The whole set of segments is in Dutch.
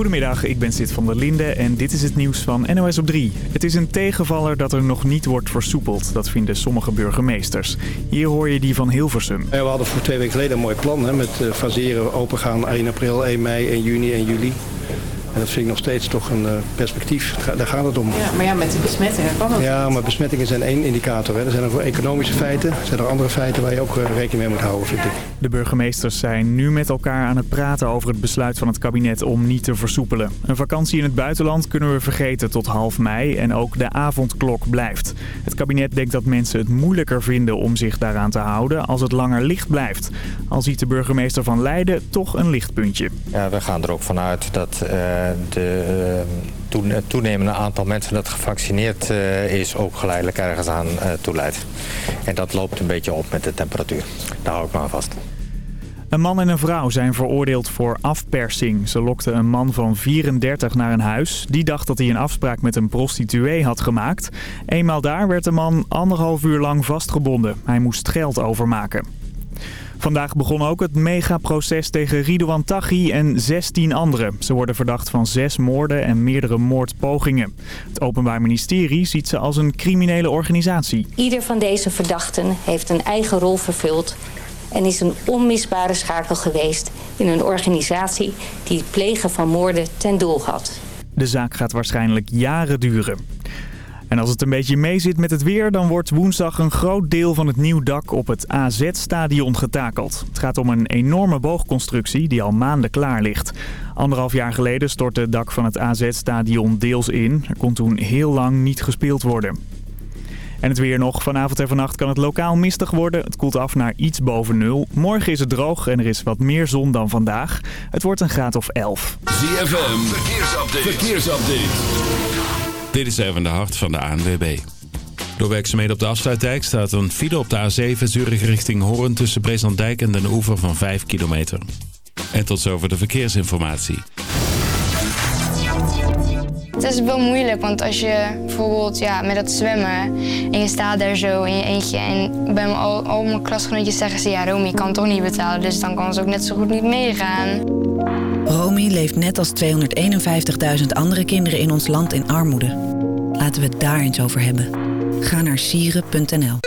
Goedemiddag, ik ben Sid van der Linde en dit is het nieuws van NOS op 3. Het is een tegenvaller dat er nog niet wordt versoepeld. Dat vinden sommige burgemeesters. Hier hoor je die van Hilversum. We hadden voor twee weken geleden een mooi plan hè, met uh, faseren, opengaan 1 april, 1 mei, 1 juni, 1 juli. En dat vind ik nog steeds toch een uh, perspectief. Daar gaat het om. Ja, maar ja, met de besmettingen kan dat Ja, maar besmettingen zijn één indicator. Hè. Er zijn ook economische feiten. Er zijn er andere feiten waar je ook uh, rekening mee moet houden, vind ik. De burgemeesters zijn nu met elkaar aan het praten over het besluit van het kabinet om niet te versoepelen. Een vakantie in het buitenland kunnen we vergeten tot half mei en ook de avondklok blijft. Het kabinet denkt dat mensen het moeilijker vinden om zich daaraan te houden als het langer licht blijft. Al ziet de burgemeester van Leiden toch een lichtpuntje. Ja, we gaan er ook vanuit dat... Uh de uh, toenemende aantal mensen dat gevaccineerd uh, is ook geleidelijk ergens aan uh, toeleidt. En dat loopt een beetje op met de temperatuur. Daar hou ik me aan vast. Een man en een vrouw zijn veroordeeld voor afpersing. Ze lokten een man van 34 naar een huis. Die dacht dat hij een afspraak met een prostituee had gemaakt. Eenmaal daar werd de man anderhalf uur lang vastgebonden. Hij moest geld overmaken. Vandaag begon ook het megaproces tegen Ridouan Taghi en 16 anderen. Ze worden verdacht van zes moorden en meerdere moordpogingen. Het Openbaar Ministerie ziet ze als een criminele organisatie. Ieder van deze verdachten heeft een eigen rol vervuld en is een onmisbare schakel geweest in een organisatie die het plegen van moorden ten doel had. De zaak gaat waarschijnlijk jaren duren. En als het een beetje meezit met het weer, dan wordt woensdag een groot deel van het nieuw dak op het AZ-stadion getakeld. Het gaat om een enorme boogconstructie die al maanden klaar ligt. Anderhalf jaar geleden stortte het dak van het AZ-stadion deels in. Er kon toen heel lang niet gespeeld worden. En het weer nog. Vanavond en vannacht kan het lokaal mistig worden. Het koelt af naar iets boven nul. Morgen is het droog en er is wat meer zon dan vandaag. Het wordt een graad of 11. ZFM, verkeersupdate. verkeersupdate. Dit is even de hart van de ANWB. Door werkzaamheden op de afsluitdijk staat een file op de A7 Zurich richting Hoorn tussen Breeslanddijk en Den Oever van 5 kilometer. En tot zover de verkeersinformatie. Het is wel moeilijk, want als je bijvoorbeeld ja, met dat zwemmen en je staat daar zo in je eentje en bij al, al mijn klasgenootjes zeggen ze ja Romy, je kan toch niet betalen, dus dan kan ze ook net zo goed niet meegaan. Romy leeft net als 251.000 andere kinderen in ons land in armoede. Laten we het daar eens over hebben. Ga naar sieren.nl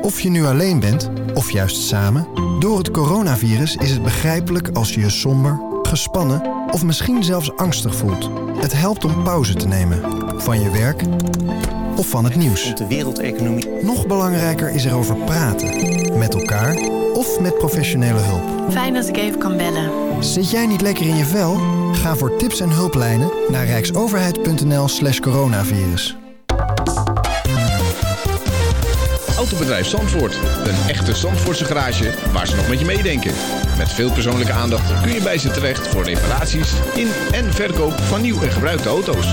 Of je nu alleen bent, of juist samen... door het coronavirus is het begrijpelijk als je je somber, gespannen... of misschien zelfs angstig voelt. Het helpt om pauze te nemen. Van je werk of van het nieuws. De wereldeconomie. Nog belangrijker is erover praten. Met elkaar of met professionele hulp. Fijn dat ik even kan bellen. Zit jij niet lekker in je vel? Ga voor tips en hulplijnen naar rijksoverheid.nl slash coronavirus. Autobedrijf Zandvoort. Een echte Zandvoortse garage waar ze nog met je meedenken. Met veel persoonlijke aandacht kun je bij ze terecht voor reparaties in en verkoop van nieuw en gebruikte auto's.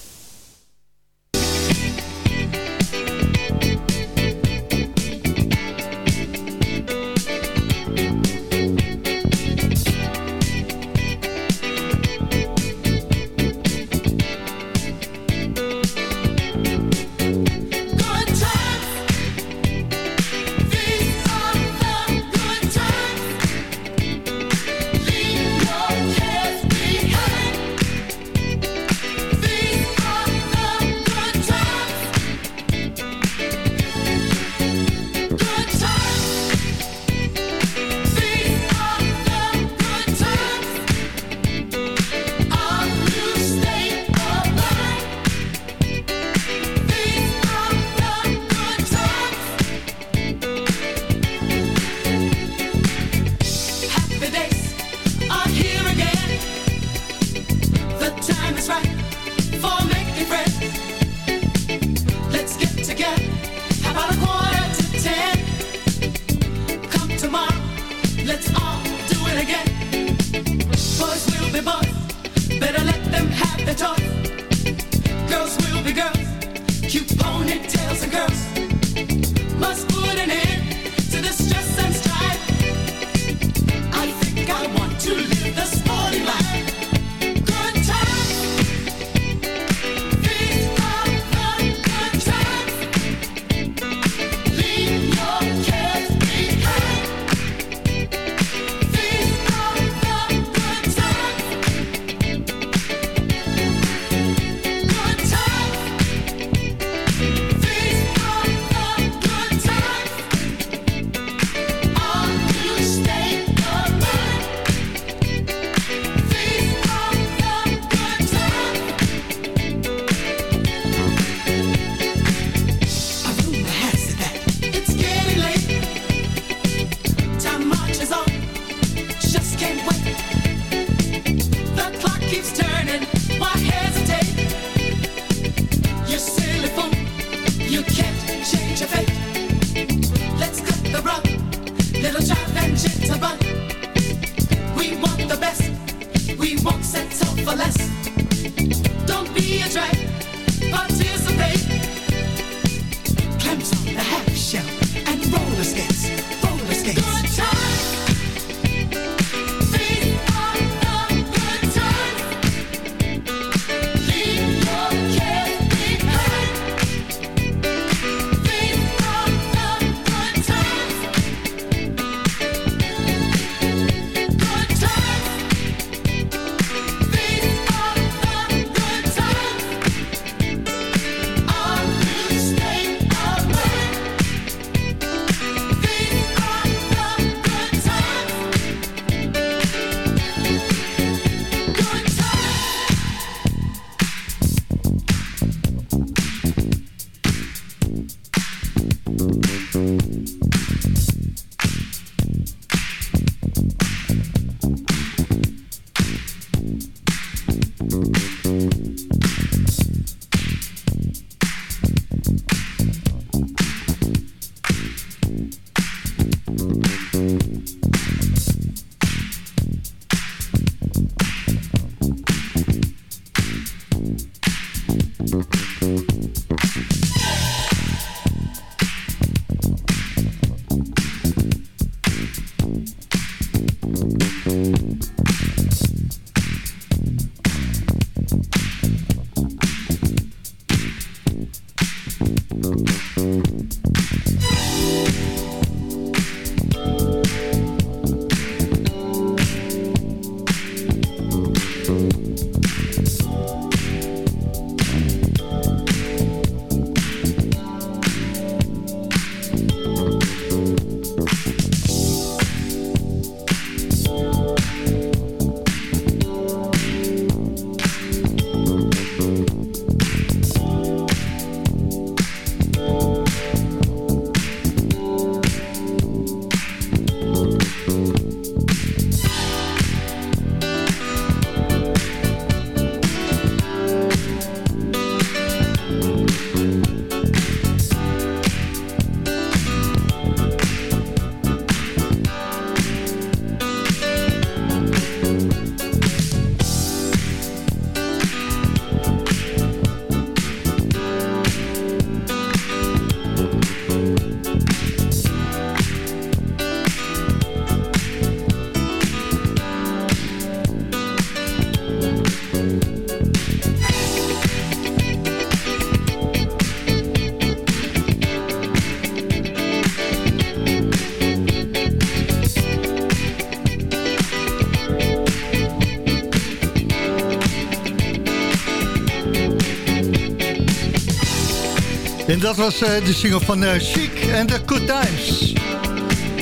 Dat was uh, de single van uh, Chic en The Good Times.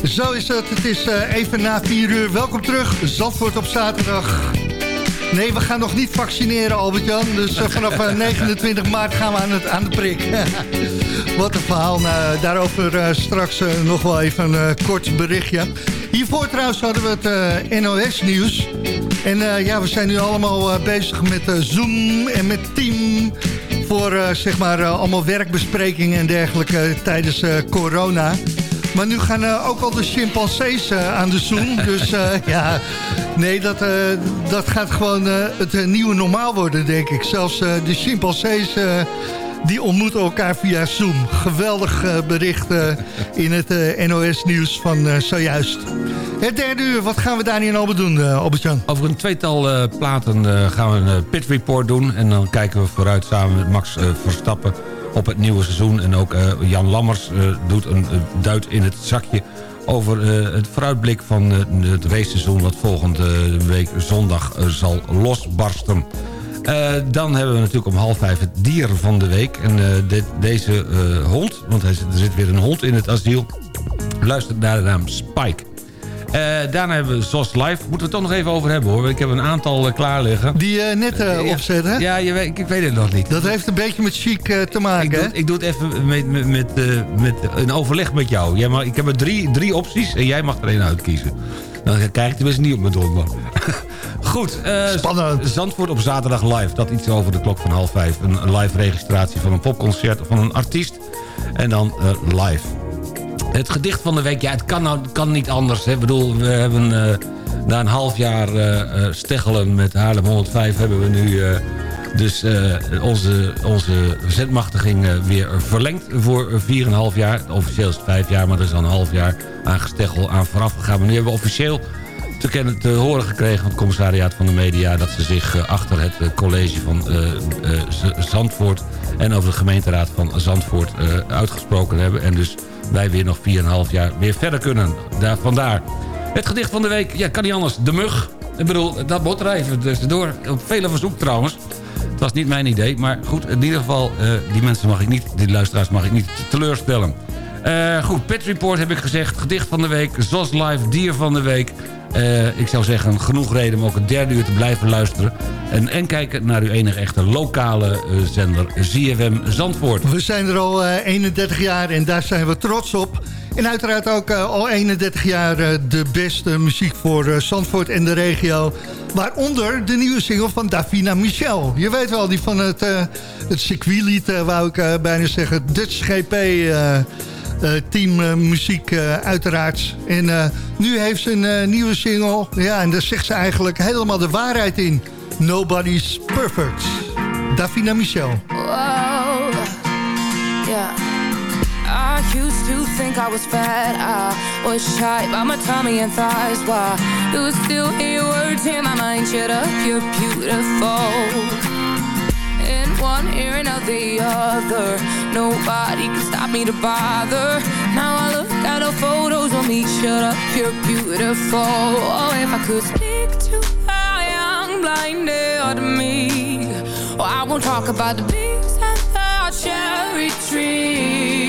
Zo is het. Het is uh, even na 4 uur. Welkom terug. Zandvoort op zaterdag. Nee, we gaan nog niet vaccineren, Albert-Jan. Dus vanaf 29 maart gaan we aan, het, aan de prik. Wat een verhaal. Nou, daarover straks nog wel even een kort berichtje. Hiervoor trouwens hadden we het NOS-nieuws. En ja, we zijn nu allemaal bezig met Zoom en met Team voor uh, zeg maar, uh, allemaal werkbesprekingen en dergelijke tijdens uh, corona. Maar nu gaan ook al de chimpansees aan de zoom. dus ja, nee, dat, dat gaat gewoon het nieuwe normaal worden, denk ik. Zelfs de chimpansees die ontmoeten elkaar via Zoom. Geweldig bericht in het NOS-nieuws van zojuist. Het derde uur, wat gaan we daar nu al doen, uh? Over een tweetal platen gaan we een pit report doen. En dan kijken we vooruit samen met Max Verstappen op het nieuwe seizoen. En ook Jan Lammers doet een duit in het zakje over het vooruitblik van het raceseizoen... wat volgende week zondag zal losbarsten. Uh, dan hebben we natuurlijk om half vijf het dier van de week. En uh, dit, deze uh, hond, want er zit weer een hond in het asiel... luistert naar de naam Spike. daarna hebben we SOS Live. Moeten we het toch nog even over hebben hoor. Ik heb een aantal klaar liggen. Die je net opzet hè? Ja, je weet, ik, ik, weet het nog niet. Dat heeft een beetje met chic te maken ik doe, ik doe het even met, met, met, met, een overleg met jou. Jij mag, ik heb er drie, drie opties en jij mag er één uitkiezen. Dan krijg ik tenminste niet op mijn donder. Goed. Uh, Spannend. Zandvoort op zaterdag live. Dat iets over de klok van half vijf. Een live registratie van een popconcert van een artiest. En dan uh, live. Het gedicht van de week. Ja, het kan, nou, kan niet anders. Hè. Ik bedoel, we hebben uh, na een half jaar steggelen met Haarlem 105... hebben we nu dus onze, onze zetmachtiging weer verlengd voor 4,5 jaar. Officieel is het 5 jaar, maar er is al een half jaar aan gesteggel aan vooraf gegaan. Maar nu hebben we officieel te, kennen, horen gekregen van het commissariaat van de media... dat ze zich eh, achter het eh, college van Zandvoort... en over de gemeenteraad van Zandvoort uitgesproken hebben. En dus wij weer nog 4,5 jaar weer verder kunnen. Daar, vandaar. Het gedicht van de week, ja, kan niet anders. De mug. Ik bedoel, dat moet er even door. Op vele verzoek trouwens. Het was niet mijn idee, maar goed, in ieder geval... die mensen mag ik niet, die luisteraars mag ik niet teleurstellen. Uh, goed, Pet Report heb ik gezegd. Gedicht van de week, ZOS Live, dier van de week. Uh, ik zou zeggen, genoeg reden om ook een derde uur te blijven luisteren. En, en kijken naar uw enige echte lokale uh, zender ZFM Zandvoort. We zijn er al 31 jaar en daar zijn we trots op. En uiteraard ook al 31 jaar de beste muziek voor Zandvoort en de regio. Waaronder de nieuwe single van Davina Michel. Je weet wel, die van het, het circuitlied, wou ik bijna zeggen, Dutch GP... Uh, team uh, muziek uh, uiteraard. En nu heeft ze een nieuwe single. Ja, en daar zegt ze eigenlijk helemaal de waarheid in. Nobody's perfect. Davina Michel. Wow. Yeah. I used to think I was fat. I was shy by my tummy and thighs. Why? You still hear words in my mind. Shut up, you're beautiful. One ear and out the other. Nobody can stop me to bother. Now I look at the photos of me Shut up, you're beautiful. Oh, if I could speak to a young blinded me. Oh, I won't talk about the bees and the cherry trees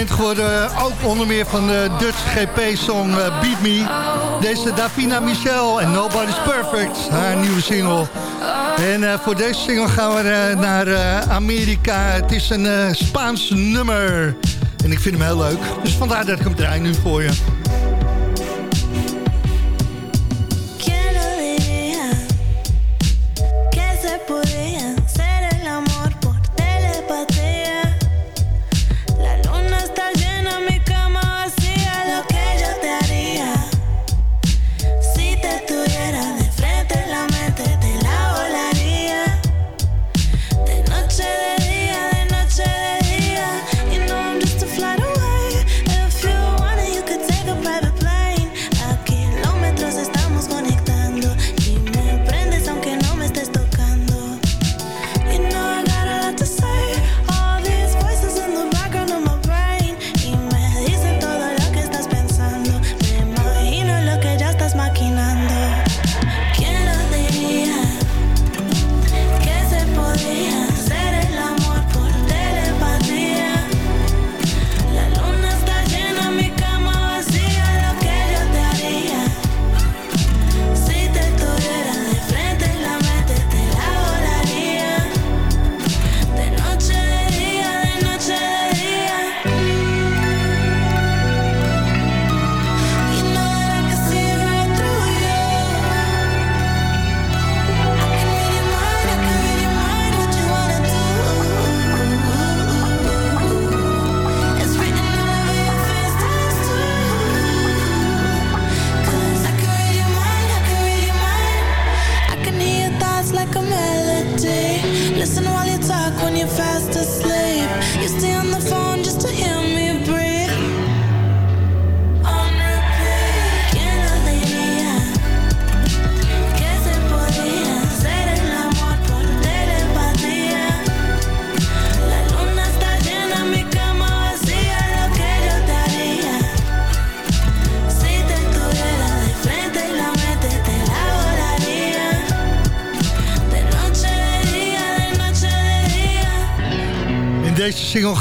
bekend geworden. Ook onder meer van de Dutch GP-song Beat Me. Deze Davina Michel en Nobody's Perfect. Haar nieuwe single. En voor deze single gaan we naar Amerika. Het is een Spaans nummer. En ik vind hem heel leuk. Dus vandaar dat ik hem draai nu voor je.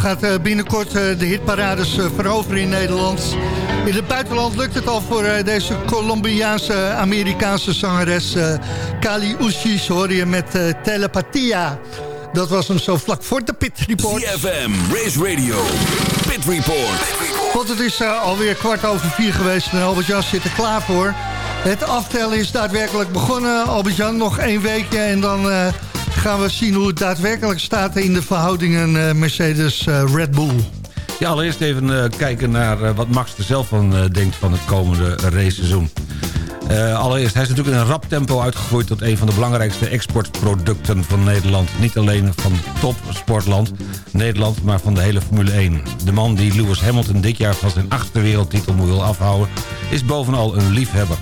Gaat eh, binnenkort eh, de hitparades eh, veroveren in Nederland. In het buitenland lukt het al voor deze Colombiaanse Amerikaanse zangeres Kali Uchis hoor je met Telepathia. Dat was hem zo vlak voor de Pit Report. CFM, Race Radio, Pit Report. Want het is alweer kwart over vier geweest en Albert-Jan zit er klaar voor. Het aftellen is daadwerkelijk begonnen. Albert-Jan, nog één weekje en dan gaan we zien hoe het daadwerkelijk staat in de verhoudingen uh, Mercedes-Red Bull. Ja, allereerst even uh, kijken naar uh, wat Max er zelf van denkt van het komende raceseizoen. allereerst, hij is natuurlijk in een rap tempo uitgegroeid... tot een van de belangrijkste exportproducten van Nederland. Niet alleen van topsportland Nederland, maar van de hele Formule 1. De man die Lewis Hamilton dit jaar van zijn achtste wereldtitel wil afhouden... is bovenal een liefhebber.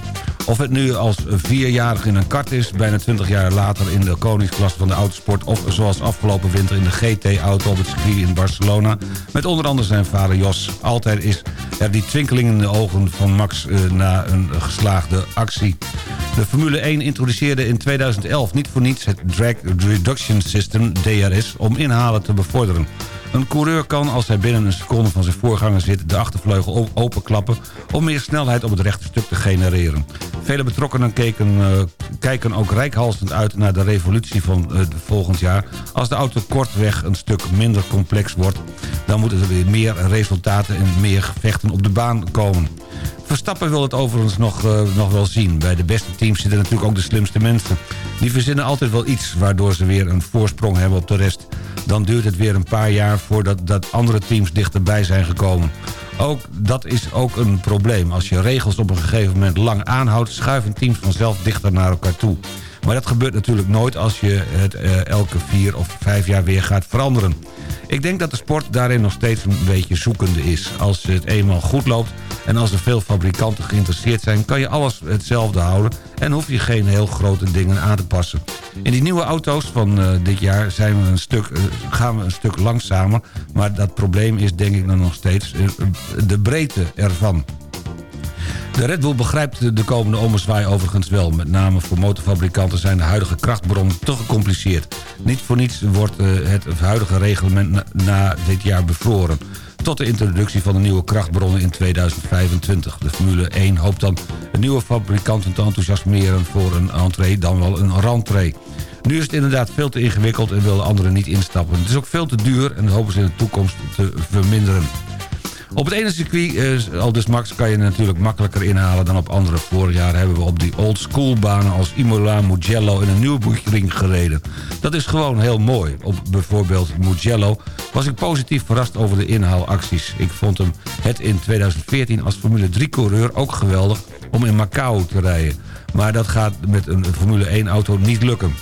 Of het nu als vierjarige in een kart is... bijna 20 jaar later in de koningsklasse van de autosport... of zoals afgelopen winter in de GT-auto op het circuit in Barcelona... met onder andere zijn vader Jos. Altijd is er die twinkeling in de ogen van Max eh, na een geslaagde actie. De Formule 1 introduceerde in 2011 niet voor niets het Drag Reduction System, DRS... om inhalen te bevorderen. Een coureur kan, als hij binnen een seconde van zijn voorganger zit... de achtervleugel openklappen om meer snelheid op het rechte stuk te genereren. Vele betrokkenen keken, uh, kijken ook rijkhalsend uit naar de revolutie van uh, volgend jaar. Als de auto kortweg een stuk minder complex wordt... dan moeten er weer meer resultaten en meer gevechten op de baan komen. Verstappen wil het overigens nog, uh, nog wel zien. Bij de beste teams zitten natuurlijk ook de slimste mensen. Die verzinnen altijd wel iets waardoor ze weer een voorsprong hebben op de rest. Dan duurt het weer een paar jaar voordat dat andere teams dichterbij zijn gekomen. Ook dat is ook een probleem. Als je regels op een gegeven moment lang aanhoudt... schuiven teams vanzelf dichter naar elkaar toe. Maar dat gebeurt natuurlijk nooit als je het uh, elke vier of vijf jaar weer gaat veranderen. Ik denk dat de sport daarin nog steeds een beetje zoekende is. Als het eenmaal goed loopt en als er veel fabrikanten geïnteresseerd zijn... kan je alles hetzelfde houden en hoef je geen heel grote dingen aan te passen. In die nieuwe auto's van uh, dit jaar zijn we een stuk, uh, gaan we een stuk langzamer... maar dat probleem is denk ik nog steeds de breedte ervan. De Red Bull begrijpt de komende ommezwaai overigens wel. Met name voor motorfabrikanten zijn de huidige krachtbronnen te gecompliceerd. Niet voor niets wordt het huidige reglement na, na dit jaar bevroren. tot de introductie van de nieuwe krachtbronnen in 2025. De Formule 1 hoopt dan de nieuwe fabrikanten te enthousiasmeren voor een entree dan wel een rentree. Nu is het inderdaad veel te ingewikkeld en willen anderen niet instappen. Het is ook veel te duur en hopen ze in de toekomst te verminderen. Op het ene circuit, eh, al dus Max, kan je natuurlijk makkelijker inhalen dan op andere. Vorig jaar hebben we op die old school banen als Imola, Mugello en een Nürburgring gereden. Dat is gewoon heel mooi. Op bijvoorbeeld Mugello was ik positief verrast over de inhaalacties. Ik vond hem het in 2014 als Formule 3-coureur ook geweldig om in Macau te rijden. Maar dat gaat met een Formule 1-auto niet lukken.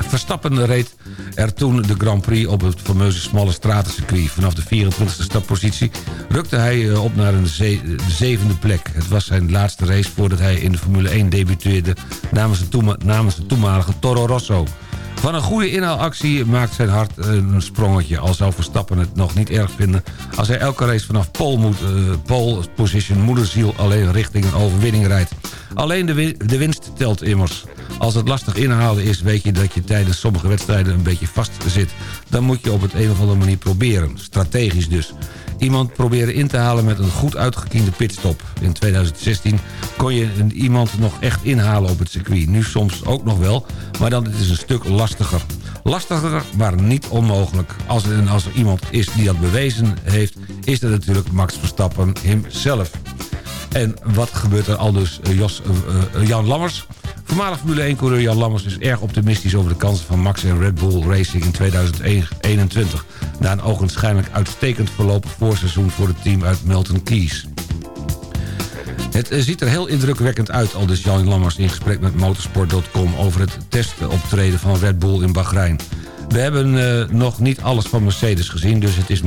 Verstappen reed er toen de Grand Prix op het fameuze smalle stratencircuit. Vanaf de 24e startpositie rukte hij eh, op naar een de zevende plek. Het was zijn laatste race voordat hij in de Formule 1 debuteerde... namens de, namens de toenmalige Toro Rosso. Van een goede inhaalactie maakt zijn hart eh, een sprongetje. Al zou Verstappen het nog niet erg vinden... als hij elke race vanaf pole, moet, uh, pole position moederziel alleen richting een overwinning rijdt. Alleen de, de winst telt immers. Als het lastig inhalen is, weet je dat je tijdens sommige wedstrijden een beetje vast zit. Dan moet je op het een of andere manier proberen. Strategisch dus. Iemand proberen in te halen met een goed uitgekiende pitstop. In 2016 kon je iemand nog echt inhalen op het circuit. Nu soms ook nog wel, maar dan is het een stuk lastiger. Lastiger, maar niet onmogelijk. Als er, als er iemand is die dat bewezen heeft... is dat natuurlijk Max Verstappen hemzelf. En wat gebeurt er al dus eh, Jos, uh, uh, Jan Lammers? Voormalig Formule 1-coureur Jan Lammers is erg optimistisch over de kansen van Max en Red Bull Racing in 2021. Na een ogenschijnlijk uitstekend verlopen voorseizoen voor het team uit Milton Keys. Het ziet er heel indrukwekkend uit, al dus Jan Lammers in gesprek met motorsport.com... over het testoptreden van Red Bull in Bahrein. We hebben uh, nog niet alles van Mercedes gezien, dus het is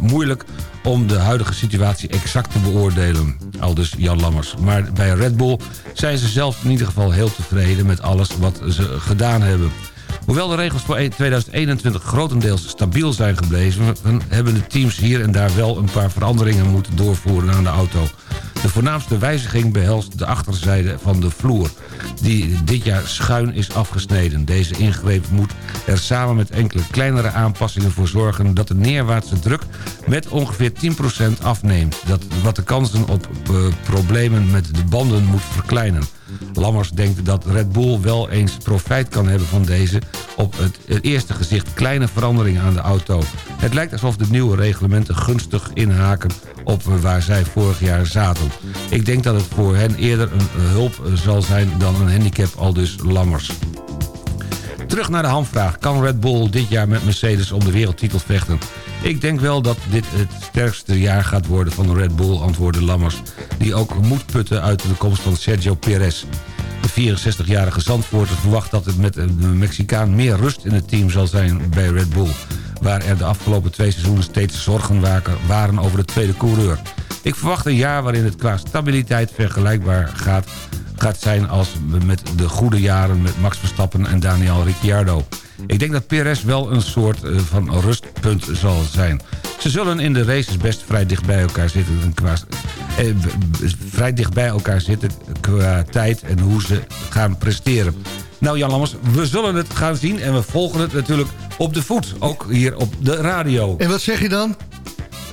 moeilijk om de huidige situatie exact te beoordelen. Aldus Jan Lammers. Maar bij Red Bull zijn ze zelf in ieder geval heel tevreden met alles wat ze gedaan hebben. Hoewel de regels voor 2021 grotendeels stabiel zijn gebleven... hebben de teams hier en daar wel een paar veranderingen moeten doorvoeren aan de auto. De voornaamste wijziging behelst de achterzijde van de vloer... die dit jaar schuin is afgesneden. Deze ingreep moet er samen met enkele kleinere aanpassingen voor zorgen... dat de neerwaartse druk met ongeveer 10% afneemt. Dat, wat de kansen op uh, problemen met de banden moet verkleinen. Lammers denkt dat Red Bull wel eens profijt kan hebben van deze... op het eerste gezicht kleine veranderingen aan de auto. Het lijkt alsof de nieuwe reglementen gunstig inhaken op waar zij vorig jaar zaten. Ik denk dat het voor hen eerder een hulp zal zijn dan een handicap, al dus Lammers. Terug naar de handvraag. Kan Red Bull dit jaar met Mercedes om de wereldtitel vechten? Ik denk wel dat dit het sterkste jaar gaat worden van de Red Bull, antwoordde Lammers. Die ook moet putten uit de komst van Sergio Perez. De 64-jarige Zandvoorter verwacht dat het met de Mexicaan meer rust in het team zal zijn bij Red Bull. Waar er de afgelopen twee seizoenen steeds zorgen waren over de tweede coureur. Ik verwacht een jaar waarin het qua stabiliteit vergelijkbaar gaat, gaat zijn als met de goede jaren met Max Verstappen en Daniel Ricciardo. Ik denk dat Perez wel een soort eh, van rustpunt zal zijn. Ze zullen in de races best vrij dicht bij elkaar zitten. Qua, eh, vrij dicht bij elkaar zitten qua tijd en hoe ze gaan presteren. Nou Jan Lammers, we zullen het gaan zien en we volgen het natuurlijk op de voet. Ook hier op de radio. En wat zeg je dan?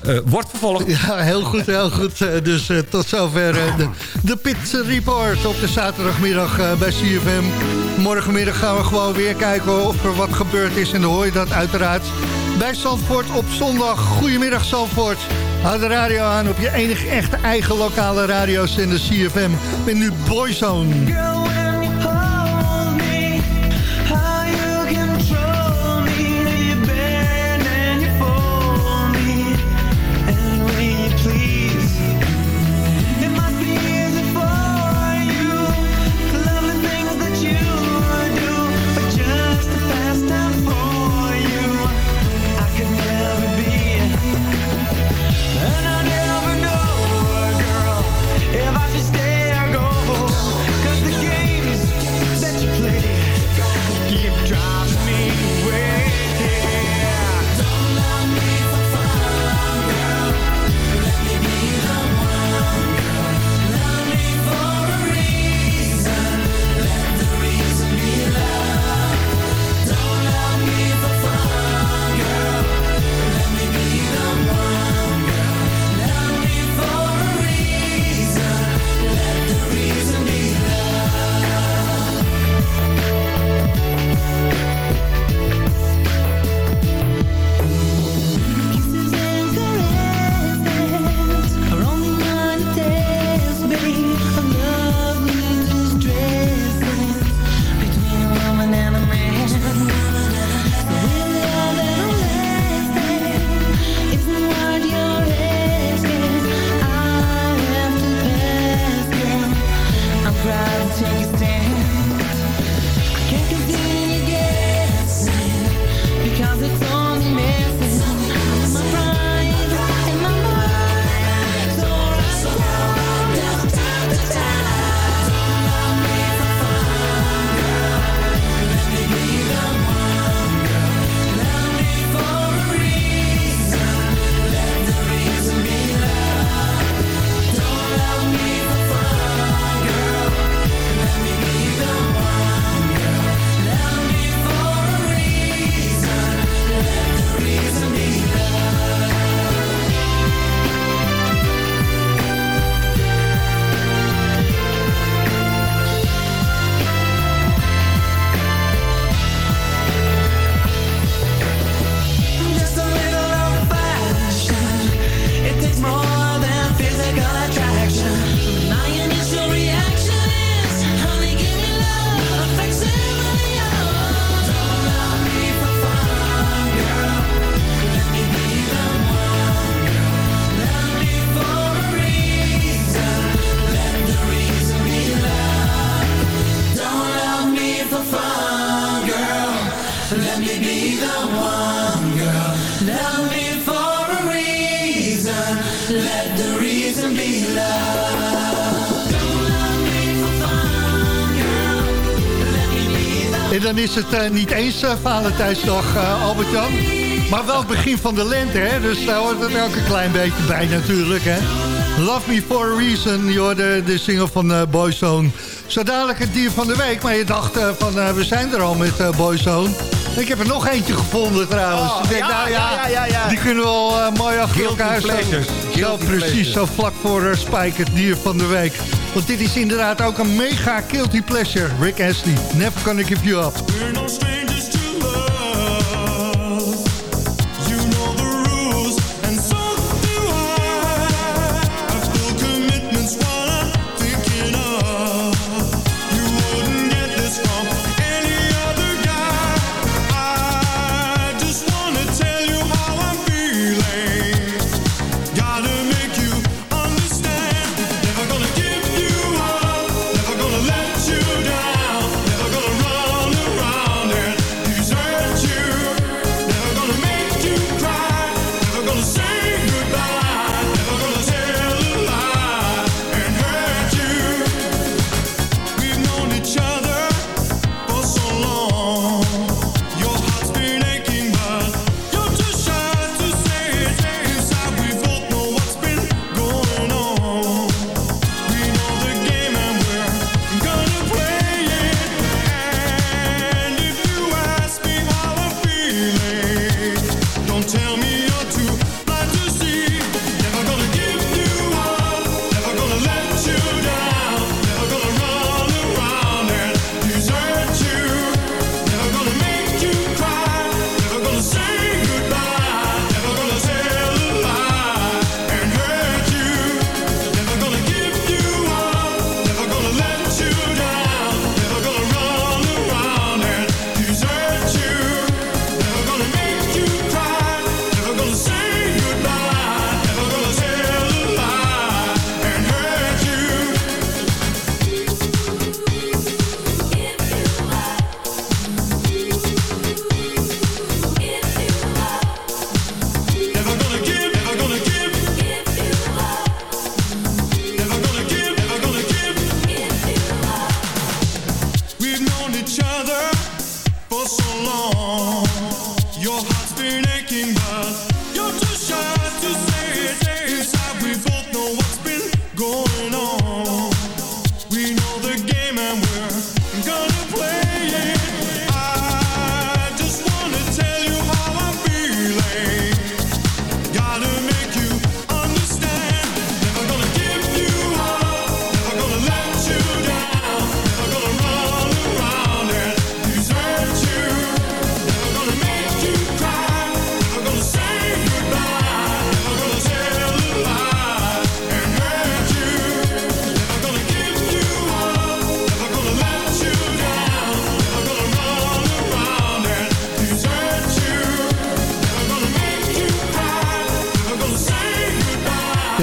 Uh, wordt vervolgd. Ja, heel goed, heel goed. Uh, dus uh, tot zover de, de Pit Report op de zaterdagmiddag bij CFM. Morgenmiddag gaan we gewoon weer kijken of er wat gebeurd is. En dan hoor je dat uiteraard bij Zandvoort op zondag. Goedemiddag Zandvoort. Houd de radio aan op je enige echte eigen lokale radiozender CFM. Met nu Boyzone. Het eh, niet eens uh, Valentijnsdag, uh, Albert-Jan. Maar wel het begin van de lente, hè? Dus daar hoort het ook een klein beetje bij natuurlijk, hè? Love Me For A Reason, joh, de, de single van uh, Boyzone. Zo dadelijk het dier van de week. Maar je dacht van, we zijn er al met Boyzone. Ik heb er nog eentje gevonden trouwens. Oh, ik denk, ja, nou ja, die kunnen we wel mooi achter elkaar pleasures. Zo precies, pleasures. zo vlak voor Spike, het dier van de week. Want dit is inderdaad ook een mega guilty pleasure. Rick Astley, Never Gonna Give You Up.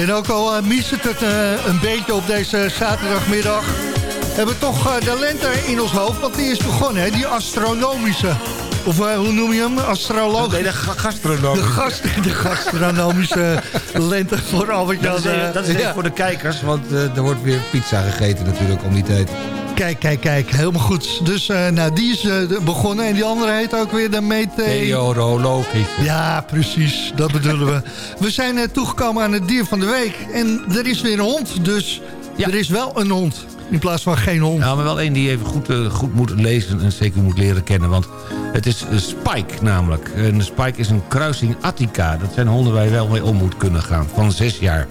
En ook al uh, mist het het uh, een beetje op deze zaterdagmiddag... hebben we toch uh, de lente in ons hoofd, want die is begonnen, hè? die astronomische. Of hoe noem je hem? Astroloog? Nee, de gastronomische. De, gast, de gastronomische lente voor Albert Jan. Dat is, dat is even voor de kijkers, want er wordt weer pizza gegeten natuurlijk om die tijd. Kijk, kijk, kijk. Helemaal goed. Dus uh, nou, die is uh, begonnen. En die andere heet ook weer de mete... Meteorologisch. Ja, precies. Dat bedoelen we. We zijn uh, toegekomen aan het dier van de week. En er is weer een hond. Dus ja. er is wel een hond. In plaats van geen hond. Nou, maar wel één die even goed, goed moet lezen en zeker moet leren kennen. Want het is Spike namelijk. En Spike is een kruising Attica. Dat zijn honden waar je wel mee om moet kunnen gaan. Van zes jaar.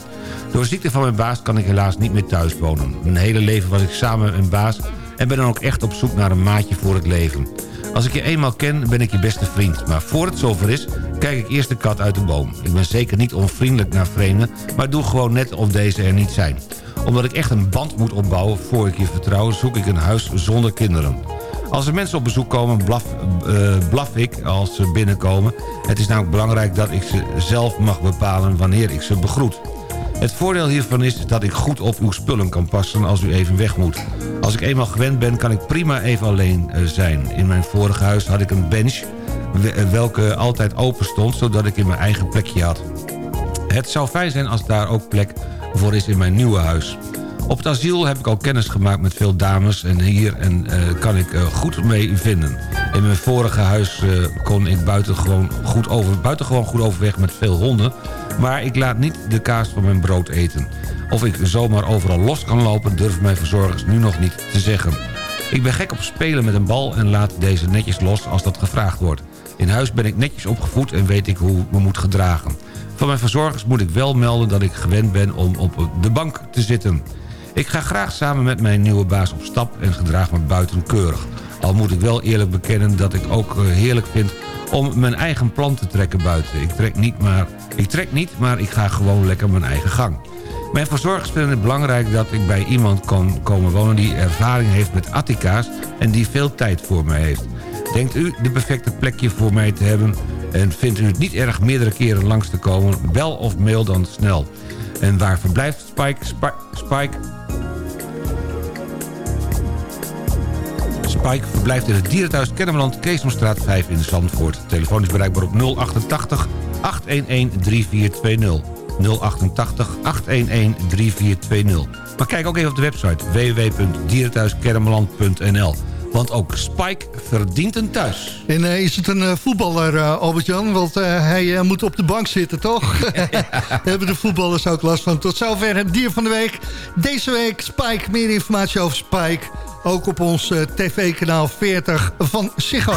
Door ziekte van mijn baas kan ik helaas niet meer thuis wonen. Mijn hele leven was ik samen met mijn baas... en ben dan ook echt op zoek naar een maatje voor het leven. Als ik je eenmaal ken, ben ik je beste vriend. Maar voor het zover is, kijk ik eerst de kat uit de boom. Ik ben zeker niet onvriendelijk naar vreemden... maar doe gewoon net of deze er niet zijn. Omdat ik echt een band moet opbouwen voor ik je vertrouw... zoek ik een huis zonder kinderen. Als er mensen op bezoek komen, blaf, uh, blaf ik als ze binnenkomen. Het is namelijk belangrijk dat ik ze zelf mag bepalen wanneer ik ze begroet. Het voordeel hiervan is dat ik goed op uw spullen kan passen als u even weg moet. Als ik eenmaal gewend ben, kan ik prima even alleen zijn. In mijn vorige huis had ik een bench welke altijd open stond... zodat ik in mijn eigen plekje had. Het zou fijn zijn als daar ook plek voor is in mijn nieuwe huis. Op het asiel heb ik al kennis gemaakt met veel dames... en hier en, uh, kan ik goed mee vinden. In mijn vorige huis kon ik buitengewoon goed, over, buitengewoon goed overweg met veel honden... maar ik laat niet de kaas van mijn brood eten. Of ik zomaar overal los kan lopen... durven mijn verzorgers nu nog niet te zeggen. Ik ben gek op spelen met een bal en laat deze netjes los als dat gevraagd wordt. In huis ben ik netjes opgevoed en weet ik hoe ik me moet gedragen. Van mijn verzorgers moet ik wel melden dat ik gewend ben om op de bank te zitten. Ik ga graag samen met mijn nieuwe baas op stap en gedraag me buitenkeurig. Al moet ik wel eerlijk bekennen dat ik ook eh, heerlijk vind om mijn eigen plan te trekken buiten. Ik trek niet, maar, ik trek niet, maar ik ga gewoon lekker mijn eigen gang. Mijn verzorgers vinden het belangrijk dat ik bij iemand kan komen wonen... die ervaring heeft met Attika's en die veel tijd voor mij heeft. Denkt u de perfecte plekje voor mij te hebben... en vindt u het niet erg meerdere keren langs te komen... bel of mail dan snel. En waar verblijft Spike? Spike Spike verblijft in het dierenthuis Kennemerland... Keesomstraat 5 in Zandvoort. Telefoon is bereikbaar op 088 811 3420. 088 811 3420. Maar kijk ook even op de website www.dierenthuiskermeland.nl. Want ook Spike verdient een thuis. En uh, is het een uh, voetballer, uh, Albert-Jan? Want hij moet op de bank zitten, toch? Daar hebben de voetballers ook last van. Tot zover het dier van de week. Deze week Spike. Meer informatie over Spike. Ook op ons tv-kanaal 40 van Ziggo.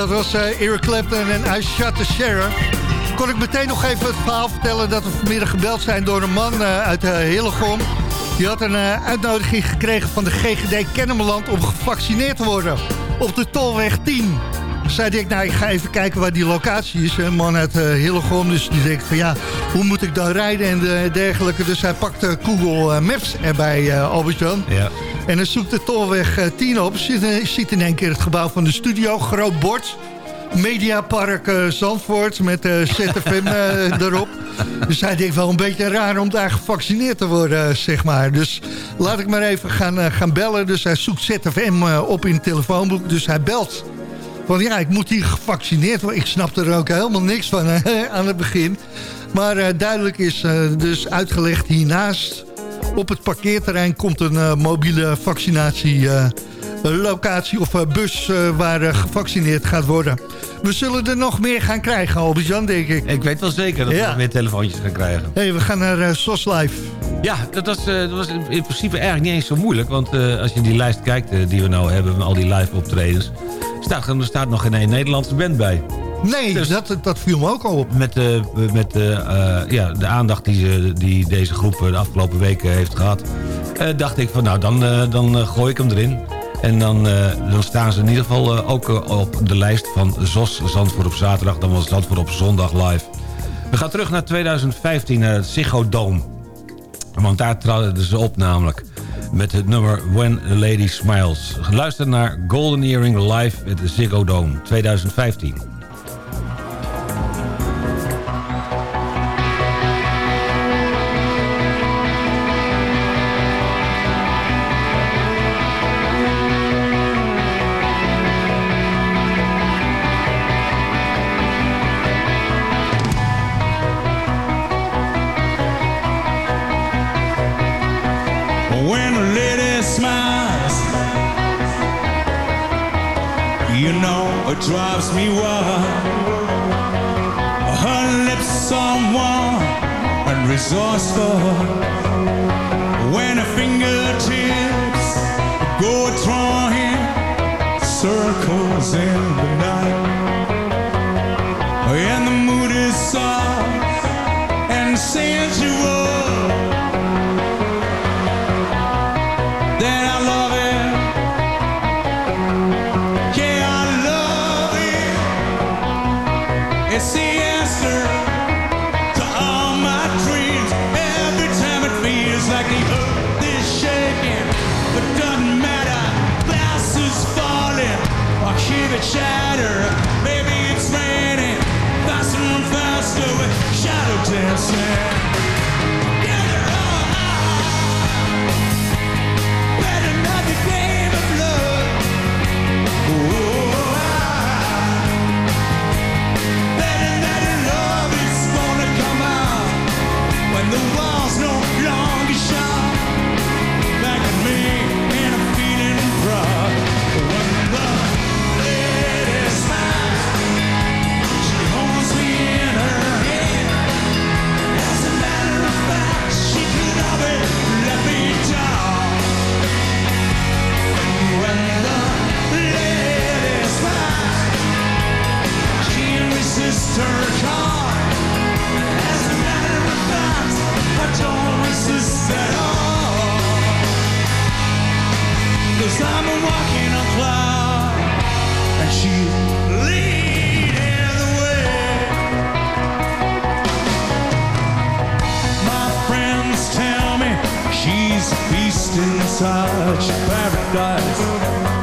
dat was uh, Eric Clapton en I Shot the Sheriff. Kon ik meteen nog even het verhaal vertellen dat we vanmiddag gebeld zijn door een man uh, uit uh, Hillegom. Die had een uitnodiging gekregen van de GGD Kennemerland om gevaccineerd te worden. Op de Tolweg 10. Dus hij denkt, nou, ik ga even kijken waar die locatie is. Een man uit Hillegom, dus die denkt van ja, hoe moet ik dan rijden en dergelijke. Dus hij pakt Google Maps erbij, Albert-Jan. Ja. En dan zoekt de Tolweg 10 op. Ziet, ziet in één keer het gebouw van de studio, groot bord. Mediapark uh, Zandvoort met uh, ZFM erop. Dus hij denkt wel een beetje raar om daar gevaccineerd te worden, zeg maar. Dus laat ik maar even gaan, gaan bellen. Dus hij zoekt ZFM op in het telefoonboek. Dus hij belt. Van ja, ik moet hier gevaccineerd worden. Ik snap er ook helemaal niks van aan het begin. Maar duidelijk is dus uitgelegd hiernaast... op het parkeerterrein komt een mobiele vaccinatie locatie of bus uh, waar gevaccineerd gaat worden. We zullen er nog meer gaan krijgen, Albert-Jan, denk ik. Ik weet wel zeker dat we nog meer telefoontjes gaan krijgen. hey, we gaan naar SOS Live. Ja, dat was, dat was in principe eigenlijk niet eens zo moeilijk. Want als je die lijst kijkt die we nou hebben, met al die live optredens... Staat, er staat nog geen één Nederlandse band bij. Nee, dus, dat, dat viel me ook al op. Met, uh, met uh, ja, de aandacht die, die deze groep de afgelopen weken heeft gehad... dacht ik van nou, dan, dan gooi ik hem erin. En dan, dan staan ze in ieder geval ook op de lijst van ZOS Zandvoort op zaterdag. Dan was Zandvoort op zondag live. We gaan terug naar 2015, naar het Ziggo Dome. Want daar traden ze op namelijk. Met het nummer When a Lady Smiles. Luister naar Golden Earring live at the Ziggo Dome 2015. what you. As a matter of fact, I don't resist at I'm walking on cloud, and she's leading the way. My friends tell me she's a beast inside paradise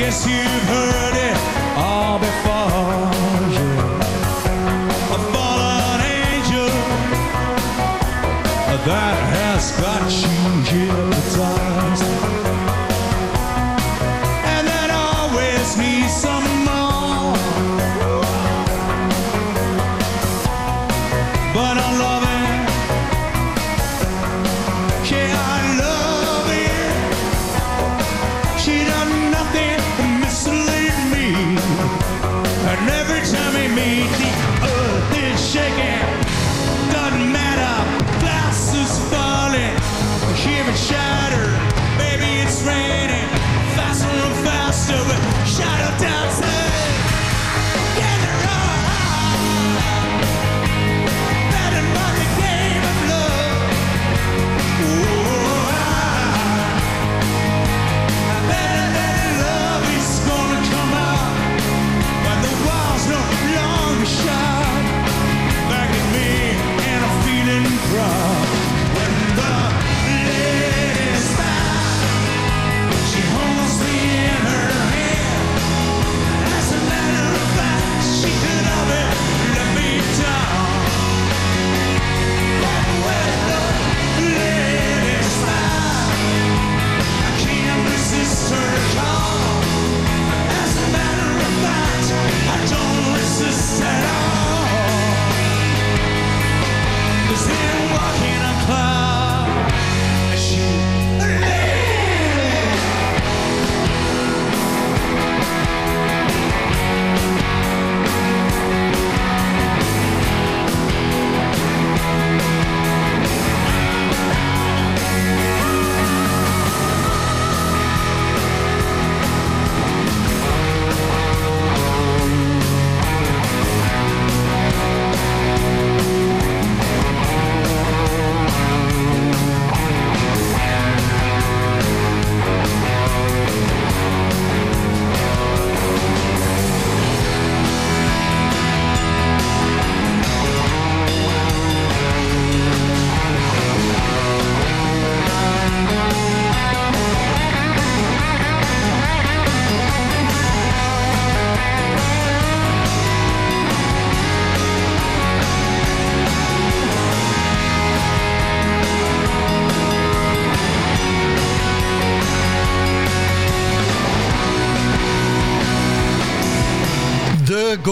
guess you've heard it all before. Yeah. A fallen angel that has got you hypnotized, and that always needs.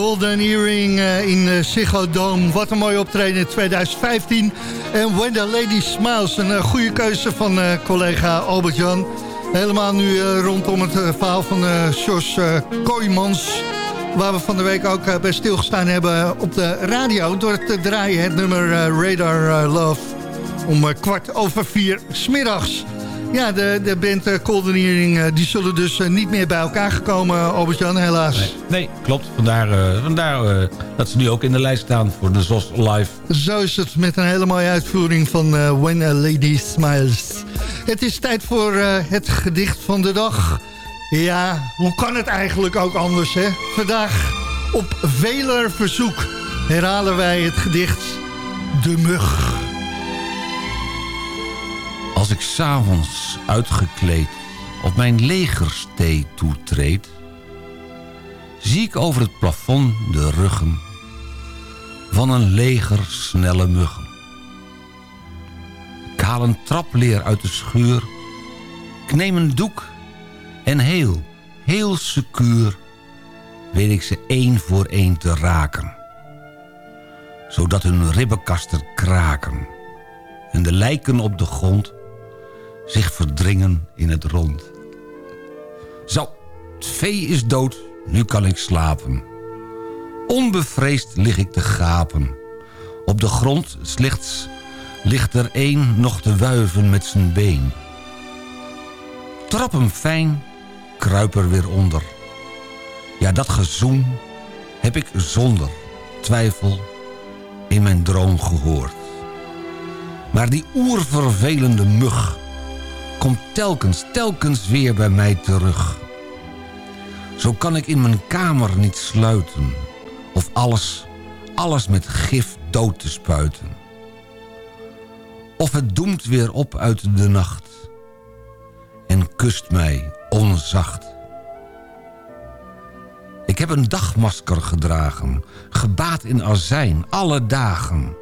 Golden Earring in uh, Dome. Wat een mooi optreden in 2015. En When Lady Smiles, een goede keuze van collega Albert-Jan. Helemaal nu rondom het verhaal van Jos Kooijmans... waar we van de week ook bij stilgestaan hebben op de radio... door te draaien het nummer Radar Love om kwart over vier smiddags... Ja, de, de band uh, Coldering, uh, die zullen dus uh, niet meer bij elkaar gekomen, Albert-Jan, helaas. Nee, nee, klopt. Vandaar, vandaar dat ze nu ook in de lijst staan voor de ZOS Live. Zo is het met een hele mooie uitvoering van When a Lady Smiles. Het is tijd voor het gedicht van de dag. Ja, hoe kan het eigenlijk ook anders, hè? Vandaag op veler verzoek herhalen wij het gedicht De Mug. Als ik s'avonds uitgekleed op mijn legerstee toetreed... zie ik over het plafond de ruggen van een leger snelle muggen. Ik haal een trapleer uit de schuur, ik neem een doek en heel, heel secuur weet ik ze één voor één te raken. Zodat hun ribbenkasten kraken en de lijken op de grond zich verdringen in het rond. Zo, het vee is dood, nu kan ik slapen. Onbevreesd lig ik te gapen. Op de grond slechts ligt er één nog te wuiven met zijn been. Trap hem fijn, kruip er weer onder. Ja, dat gezoem heb ik zonder twijfel in mijn droom gehoord. Maar die oervervelende mug komt telkens, telkens weer bij mij terug. Zo kan ik in mijn kamer niet sluiten. Of alles, alles met gif dood te spuiten. Of het doemt weer op uit de nacht. En kust mij onzacht. Ik heb een dagmasker gedragen, gebaat in azijn, alle dagen.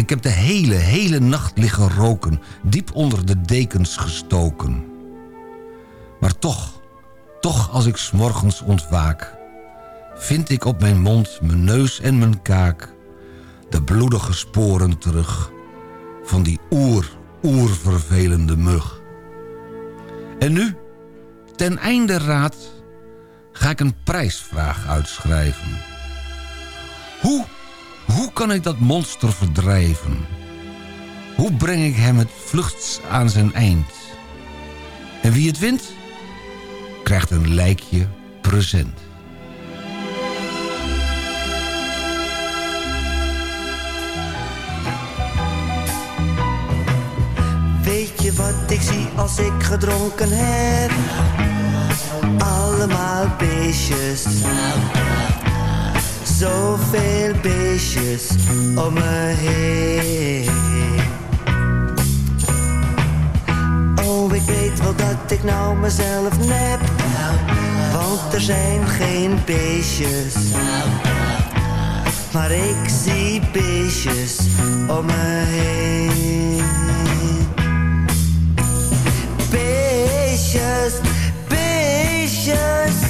Ik heb de hele, hele nacht liggen roken, diep onder de dekens gestoken. Maar toch, toch als ik s'morgens ontwaak... vind ik op mijn mond, mijn neus en mijn kaak... de bloedige sporen terug van die oer, oervervelende mug. En nu, ten einde raad, ga ik een prijsvraag uitschrijven. Hoe hoe kan ik dat monster verdrijven? Hoe breng ik hem het vluchts aan zijn eind? En wie het wint, krijgt een lijkje present. Weet je wat ik zie als ik gedronken heb? Allemaal beestjes zoveel beestjes om me heen. Oh, ik weet wel dat ik nou mezelf nep, want er zijn geen beestjes. Maar ik zie beestjes om me heen. Beestjes, beestjes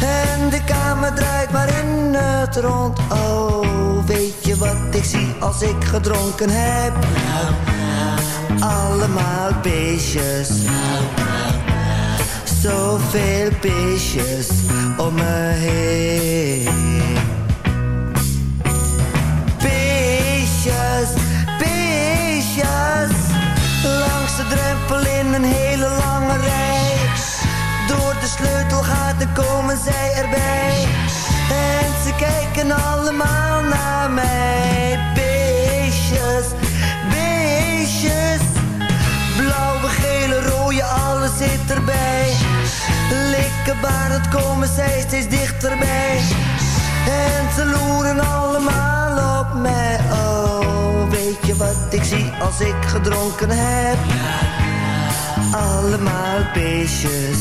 En de kamer draait maar in het rond. Oh, weet je wat ik zie als ik gedronken heb? Allemaal beestjes. Zoveel beestjes om me heen. Beestjes, beestjes. Langs de drempel in een hele lange rij door de sleutelgaten komen zij erbij. En ze kijken allemaal naar mij. Beestjes, beestjes. Blauwe, gele, rode, alles zit erbij. Likkenbarend komen zij steeds dichterbij. En ze loeren allemaal op mij. Oh, weet je wat ik zie als ik gedronken heb? Allemaal beestjes.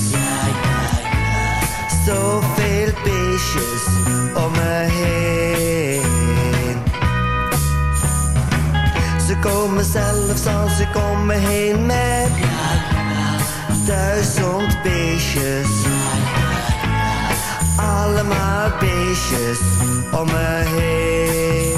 Zoveel beestjes om me heen. Ze komen zelfs als om me heen met duizend beestjes. Allemaal beestjes om me heen.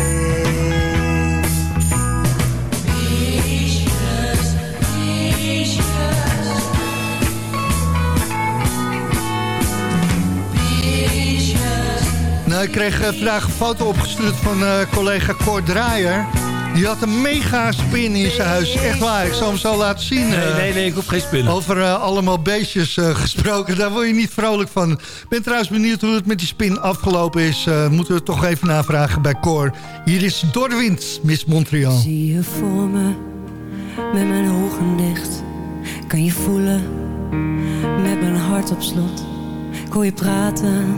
Nou, ik kreeg eh, vandaag een foto opgestuurd van eh, collega Cor Draaier. Die had een mega spin in zijn huis. Echt waar, ik zal hem zo laten zien. Nee, eh. nee, nee, ik hoef geen spinnen. Over eh, allemaal beestjes eh, gesproken, daar word je niet vrolijk van. Ik ben trouwens benieuwd hoe het met die spin afgelopen is. Eh, moeten we toch even navragen bij Cor. Hier is Door de Wind, Miss Montreal. Zie je voor me, met mijn ogen dicht. Kan je voelen, met mijn hart op slot. Ik hoor je praten,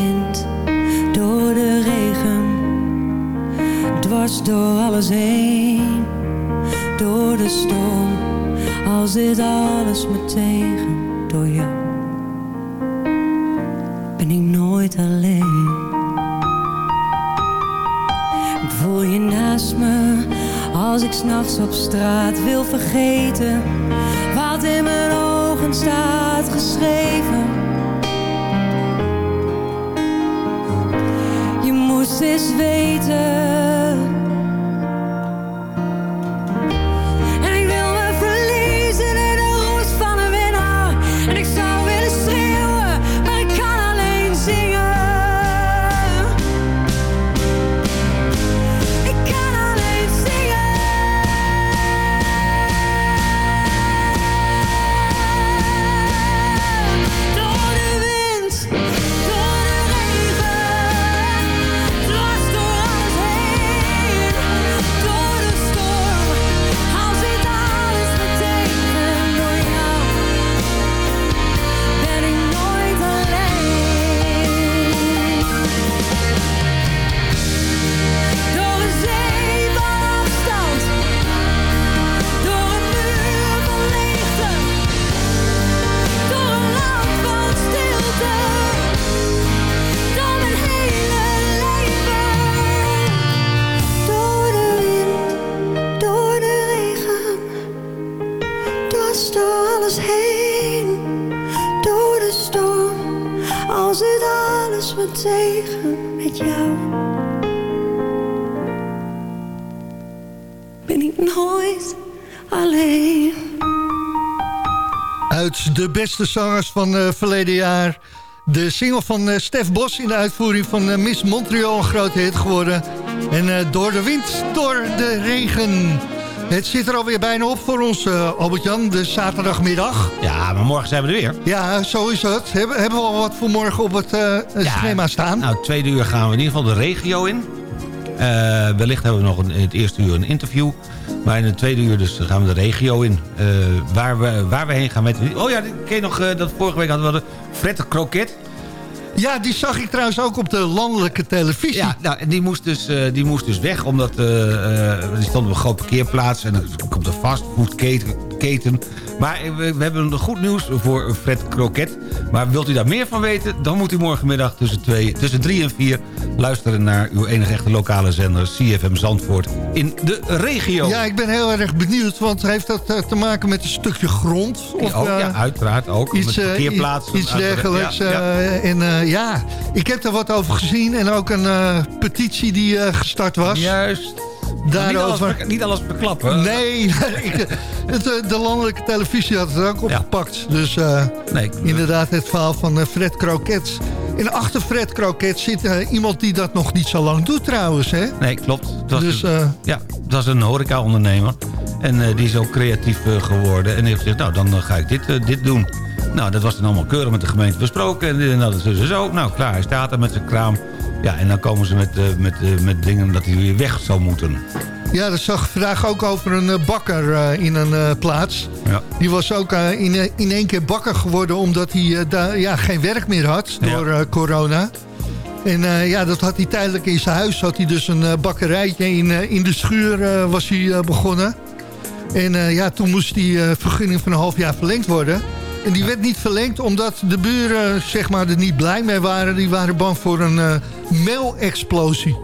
Door alles heen. Door de storm, als dit alles me tegen. Door jou ben ik nooit alleen. Ik voel je naast me, als ik s'nachts op straat wil vergeten wat in mijn ogen staat geschreven. Je moest eens weten. Jou. Ben ik nooit alleen. Uit de beste zangers van eh, verleden jaar. De single van eh, Stef Bos in de uitvoering van eh, Miss Montreal een grote hit geworden. En door de wind, door de regen. Het zit er alweer bijna op voor ons, eh, Albert-Jan, de zaterdagmiddag. Ja, maar morgen zijn we er weer. Ja, zo is het. Hebben, hebben we al wat voor morgen op het, het schema staan? Nou, tweede uur gaan we in ieder geval de regio in. Eh, wellicht hebben we nog een, in het eerste uur een interview. Maar in het tweede uur dus gaan we de regio in. Waar, we, waar we heen gaan met... Oh ja, ken je nog dat vorige week hadden we de Fred Kroket. Ja, die zag ik trouwens ook op de landelijke televisie. Ja, nou, en die moest dus, eh, die moest dus weg, omdat eh, eh, die stond op een groot parkeerplaats... en er komt een fastfoodketen. Keten. Maar eh, we, we hebben goed nieuws voor Fred Kroket. Maar wilt u daar meer van weten, dan moet u morgenmiddag tussen, twee, tussen drie en vier... luisteren naar uw enige echte lokale zender CFM Zandvoort in de regio. Ja, ik ben heel erg benieuwd, want heeft dat eh, te maken met een stukje grond? Ja, ook, eh, ja, uiteraard ook. Iets, met eh, parkeerplaatsen. iets dergelijks. Ja, ja. eh, en eh, ja, ik heb er wat over gezien en ook een eh, petitie die eh, gestart was. Juist. Niet alles, Daarover. ver- niet alles verklappen. Nee, eh, de landelijke televisie had het er ook opgepakt. Dus eh, inderdaad het verhaal van eh, Fred Kroket. En achter Fred Kroket zit iemand die dat nog niet zo lang doet trouwens. Hè? Nee, klopt. Het was, Dus, een, ja, het was een horeca-ondernemer. En die is ook creatief geworden. En heeft gezegd, nou, dan ga ik dit, dit doen. Nou, dat was dan allemaal keurig met de gemeente besproken. En, dat is dus zo. Nou, klaar, hij staat er met zijn kraam. Ja, en dan komen ze met, met, met dingen dat hij weer weg zou moeten. Ja, dat zag vandaag ook over een bakker in een plaats. Ja. Die was ook in, in één keer bakker geworden... omdat hij daar ja, geen werk meer had door corona. En ja, dat had hij tijdelijk in zijn huis. Had hij dus een bakkerijtje in, in de schuur was hij begonnen. En ja, toen moest die vergunning van een half jaar verlengd worden. En die werd niet verlengd omdat de buren zeg maar, er niet blij mee waren. Die waren bang voor een mailexplosie.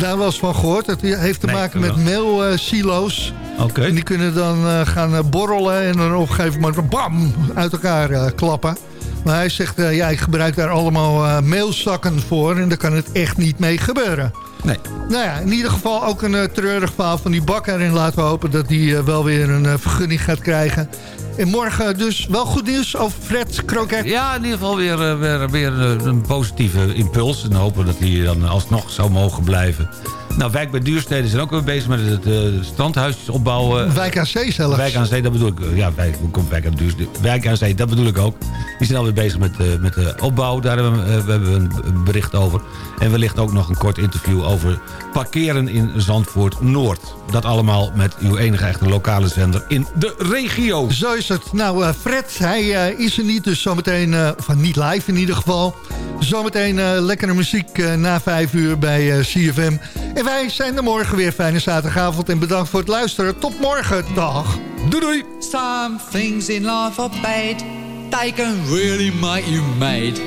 Daar was van gehoord. Het heeft te maken met mailsilo's. Oké. En die kunnen dan gaan borrelen en dan op een gegeven moment bam, uit elkaar klappen. Maar hij zegt, uh, ja, ik gebruik daar allemaal mailzakken voor... en daar kan het echt niet mee gebeuren. Nee. Nou ja, in ieder geval ook een uh, treurig verhaal van die bakker... en laten we hopen dat hij wel weer een vergunning gaat krijgen. En morgen dus wel goed nieuws over Fred Kroket. Ja, in ieder geval weer, weer, weer een positieve impuls. En hopen dat hij dan alsnog zou mogen blijven. Nou, Wijk bij Duursteden zijn ook weer bezig met het uh, strandhuisjes opbouwen. Wijk aan Zee zelfs. Wijk aan Zee, dat bedoel ik. Ja, Wijk, hoe komt Wijk aan Duursteden? Wijk aan Zee, dat bedoel ik ook. Die zijn alweer bezig met, uh, met de opbouw. Daar hebben we, uh, we hebben een bericht over. En wellicht ook nog een kort interview over parkeren in Zandvoort Noord. Dat allemaal met uw enige echte lokale zender in de regio. Zo is het. Nou, Fred, hij is er niet. Dus zometeen, van niet live in ieder geval. Zometeen lekkere muziek na vijf uur bij CFM. En wij zijn er morgen weer. Fijne zaterdagavond en bedankt voor het luisteren. Tot morgen. Dag. Doei doei. Some things in life are bad. They can really make you mad.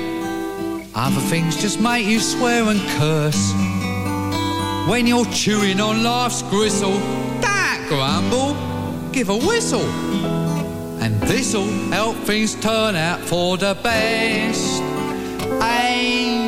Other things just make you swear and curse. When you're chewing on life's gristle, that grumble, give a whistle. And this'll help things turn out for the best. Ain't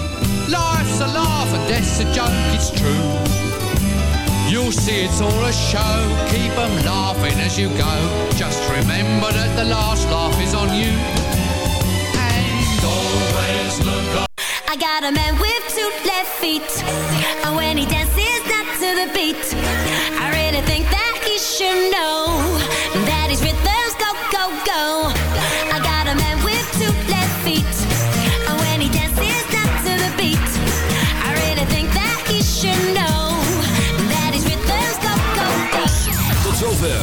Life's a laugh and death's a joke, it's true. You'll see it's all a show, keep them laughing as you go. Just remember that the last laugh is on you. And always look up. I got a man with two left feet. And when he dances not to the beat, I really think that he should know